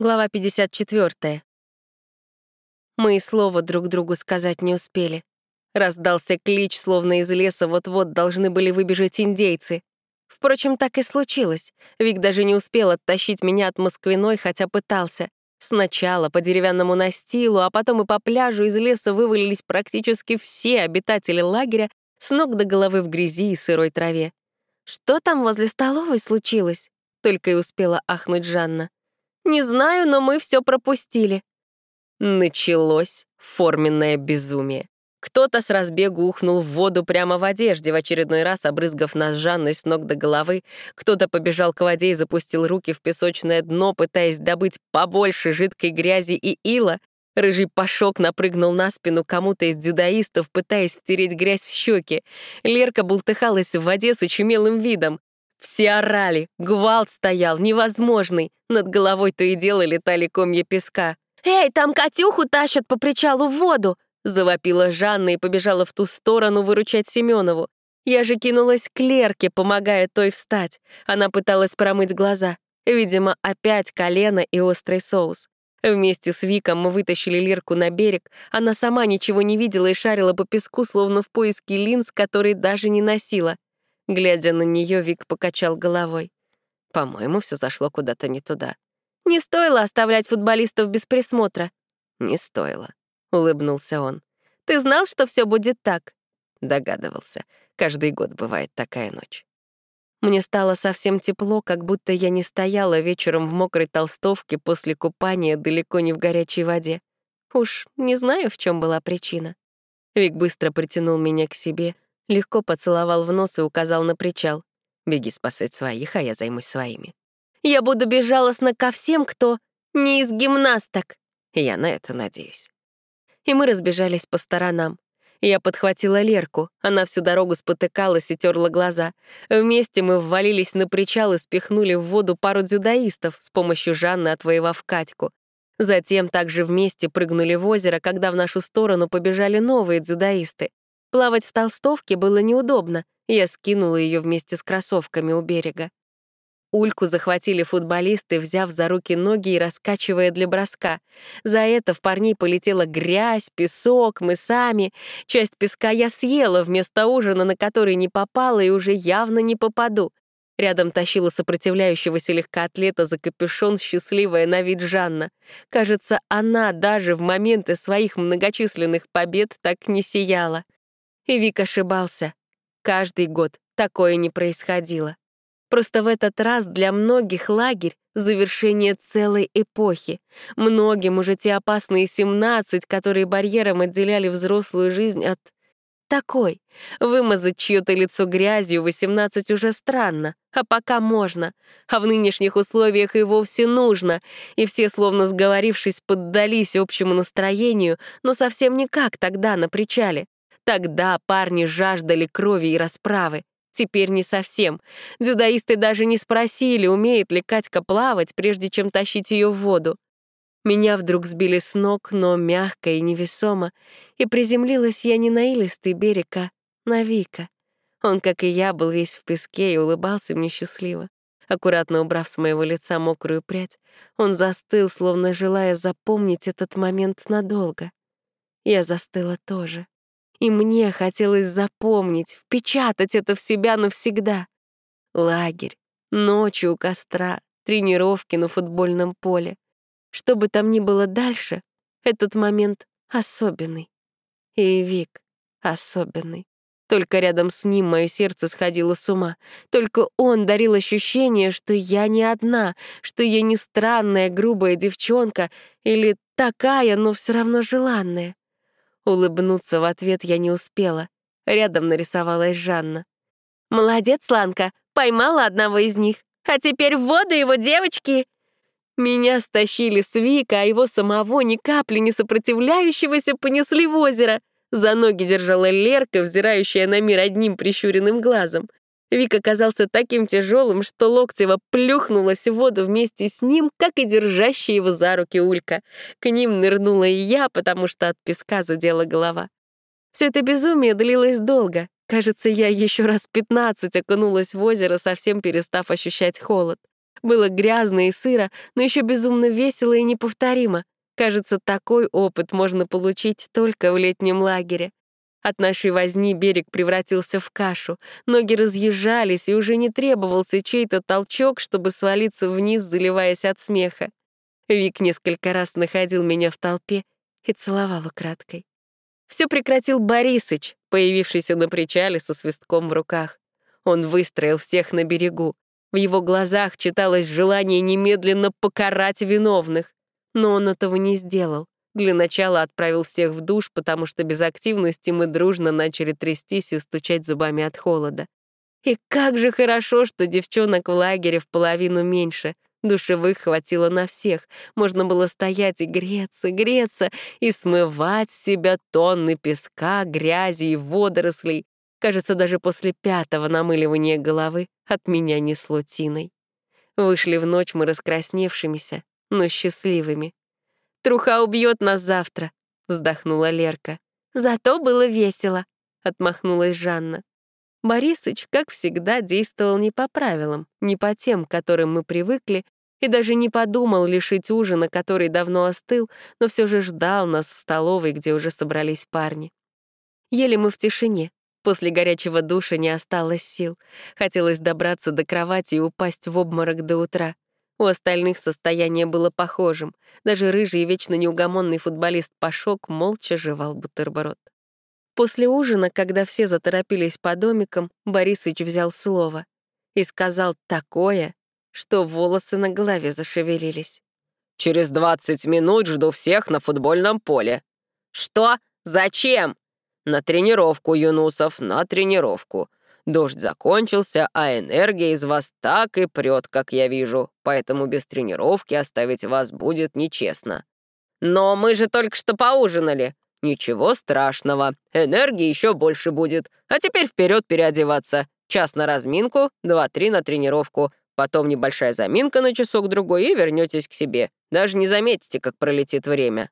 Глава 54. Мы и слова друг другу сказать не успели. Раздался клич, словно из леса вот-вот должны были выбежать индейцы. Впрочем, так и случилось. Вик даже не успел оттащить меня от Москвиной, хотя пытался. Сначала по деревянному настилу, а потом и по пляжу из леса вывалились практически все обитатели лагеря с ног до головы в грязи и сырой траве. «Что там возле столовой случилось?» — только и успела ахнуть Жанна. «Не знаю, но мы все пропустили». Началось форменное безумие. Кто-то с разбегу ухнул в воду прямо в одежде, в очередной раз обрызгав нас Жанной с ног до головы. Кто-то побежал к воде и запустил руки в песочное дно, пытаясь добыть побольше жидкой грязи и ила. Рыжий пашок напрыгнул на спину кому-то из дзюдоистов, пытаясь втереть грязь в щеки. Лерка бултыхалась в воде с очумелым видом. Все орали, гвалт стоял, невозможный. Над головой то и дело летали комья песка. «Эй, там Катюху тащат по причалу в воду!» Завопила Жанна и побежала в ту сторону выручать Семенову. Я же кинулась к Лерке, помогая той встать. Она пыталась промыть глаза. Видимо, опять колено и острый соус. Вместе с Виком мы вытащили Лерку на берег. Она сама ничего не видела и шарила по песку, словно в поиске линз, которые даже не носила. Глядя на нее, Вик покачал головой. По-моему, все зашло куда-то не туда. Не стоило оставлять футболистов без присмотра. Не стоило улыбнулся он. Ты знал, что все будет так? Догадывался. Каждый год бывает такая ночь. Мне стало совсем тепло, как будто я не стояла вечером в мокрой толстовке после купания далеко не в горячей воде. Уж не знаю, в чем была причина. Вик быстро притянул меня к себе, легко поцеловал в нос и указал на причал. «Беги спасать своих, а я займусь своими». «Я буду безжалостна ко всем, кто не из гимнасток». Я на это надеюсь и мы разбежались по сторонам. Я подхватила Лерку, она всю дорогу спотыкалась и терла глаза. Вместе мы ввалились на причал и спихнули в воду пару дзюдоистов, с помощью Жанны отвоевав Катьку. Затем также вместе прыгнули в озеро, когда в нашу сторону побежали новые дзюдоисты. Плавать в толстовке было неудобно, я скинула ее вместе с кроссовками у берега. Ульку захватили футболисты, взяв за руки ноги и раскачивая для броска. За это в парней полетела грязь, песок, мы сами. Часть песка я съела вместо ужина, на который не попала и уже явно не попаду. Рядом тащила сопротивляющегося легкоатлета за капюшон счастливая на вид Жанна. Кажется, она даже в моменты своих многочисленных побед так не сияла. И Вик ошибался. Каждый год такое не происходило. Просто в этот раз для многих лагерь — завершение целой эпохи. Многим уже те опасные 17, которые барьером отделяли взрослую жизнь от такой. Вымазать чье-то лицо грязью 18 уже странно, а пока можно. А в нынешних условиях и вовсе нужно. И все, словно сговорившись, поддались общему настроению, но совсем не как тогда на причале. Тогда парни жаждали крови и расправы. Теперь не совсем. Дзюдоисты даже не спросили, умеет ли Катька плавать, прежде чем тащить ее в воду. Меня вдруг сбили с ног, но мягко и невесомо, и приземлилась я не на илистый берег, а на Вика. Он, как и я, был весь в песке и улыбался мне счастливо. Аккуратно убрав с моего лица мокрую прядь, он застыл, словно желая запомнить этот момент надолго. Я застыла тоже. И мне хотелось запомнить, впечатать это в себя навсегда. Лагерь, ночью у костра, тренировки на футбольном поле. Что бы там ни было дальше, этот момент особенный. И Вик особенный. Только рядом с ним мое сердце сходило с ума. Только он дарил ощущение, что я не одна, что я не странная, грубая девчонка или такая, но все равно желанная. Улыбнуться в ответ я не успела. Рядом нарисовалась Жанна. «Молодец, Ланка, поймала одного из них. А теперь в воду его девочки!» Меня стащили с Вика, а его самого ни капли не сопротивляющегося понесли в озеро. За ноги держала Лерка, взирающая на мир одним прищуренным глазом. Вик оказался таким тяжелым, что Локтева плюхнулась в воду вместе с ним, как и держащая его за руки Улька. К ним нырнула и я, потому что от песка зудела голова. Все это безумие длилось долго. Кажется, я еще раз пятнадцать окунулась в озеро, совсем перестав ощущать холод. Было грязно и сыро, но еще безумно весело и неповторимо. Кажется, такой опыт можно получить только в летнем лагере. От нашей возни берег превратился в кашу, ноги разъезжались, и уже не требовался чей-то толчок, чтобы свалиться вниз, заливаясь от смеха. Вик несколько раз находил меня в толпе и целовал украдкой. Все прекратил Борисыч, появившийся на причале со свистком в руках. Он выстроил всех на берегу. В его глазах читалось желание немедленно покарать виновных. Но он этого не сделал. Для начала отправил всех в душ, потому что без активности мы дружно начали трястись и стучать зубами от холода. И как же хорошо, что девчонок в лагере в половину меньше. Душевых хватило на всех. Можно было стоять и греться, греться, и смывать с себя тонны песка, грязи и водорослей. Кажется, даже после пятого намыливания головы от меня несло тиной. Вышли в ночь мы раскрасневшимися, но счастливыми. Труха убьет нас завтра», — вздохнула Лерка. «Зато было весело», — отмахнулась Жанна. Борисыч, как всегда, действовал не по правилам, не по тем, к которым мы привыкли, и даже не подумал лишить ужина, который давно остыл, но все же ждал нас в столовой, где уже собрались парни. Ели мы в тишине. После горячего душа не осталось сил. Хотелось добраться до кровати и упасть в обморок до утра. У остальных состояние было похожим. Даже рыжий и вечно неугомонный футболист Пашок молча жевал бутерброд. После ужина, когда все заторопились по домикам, Борисыч взял слово и сказал такое, что волосы на голове зашевелились. «Через двадцать минут жду всех на футбольном поле». «Что? Зачем?» «На тренировку, Юнусов, на тренировку. Дождь закончился, а энергия из вас так и прет, как я вижу, поэтому без тренировки оставить вас будет нечестно. Но мы же только что поужинали. Ничего страшного, энергии еще больше будет. А теперь вперед переодеваться. Час на разминку, два-три на тренировку. Потом небольшая заминка на часок-другой и вернетесь к себе. Даже не заметите, как пролетит время.